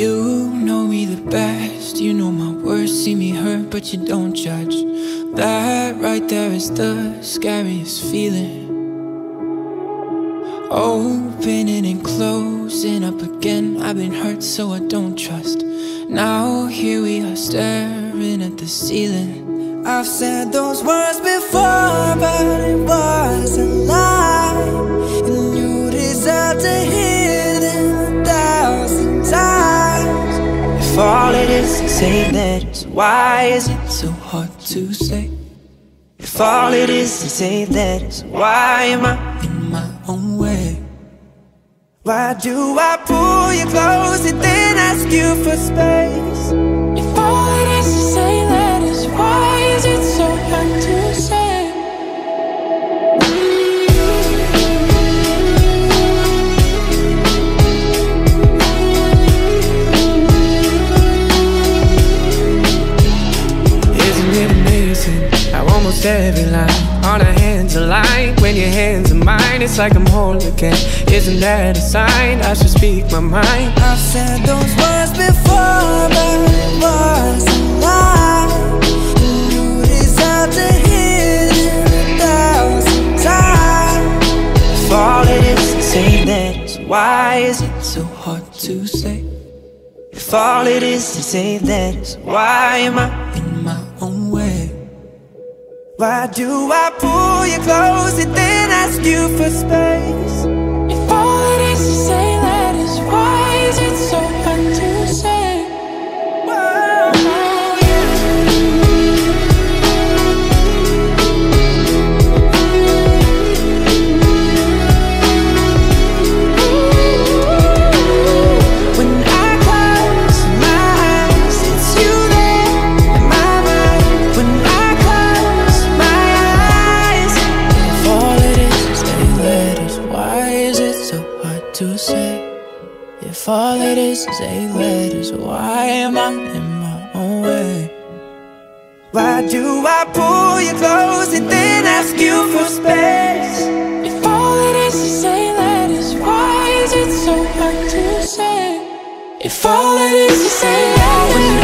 You know me the best, you know my worst. See me hurt, but you don't judge. That right there is the scariest feeling. Opening and closing up again. I've been hurt, so I don't trust. Now here we are staring at the ceiling. I've said those words before, but it wasn't love. All it is to say that is why is it so hard to say? If all it is to say that is why am I in my own way? Why do I pull you close and then ask you for space? If all every line on our hands align? When your hands are mine, it's like I'm whole again. Isn't that a sign I should speak my mind? I've said those words before, but it was a lie. You deserve to hear them a thousand times. If all it is to say that why is it so hard to say? If all it is to say that is why am I in my? Why do I pull you close and then ask you for space? If all it is is say letters, why am I in my own way? Why do I pull you close and then ask you for space? If all it is to say letters, why is it so hard to say? If all it is to say letters,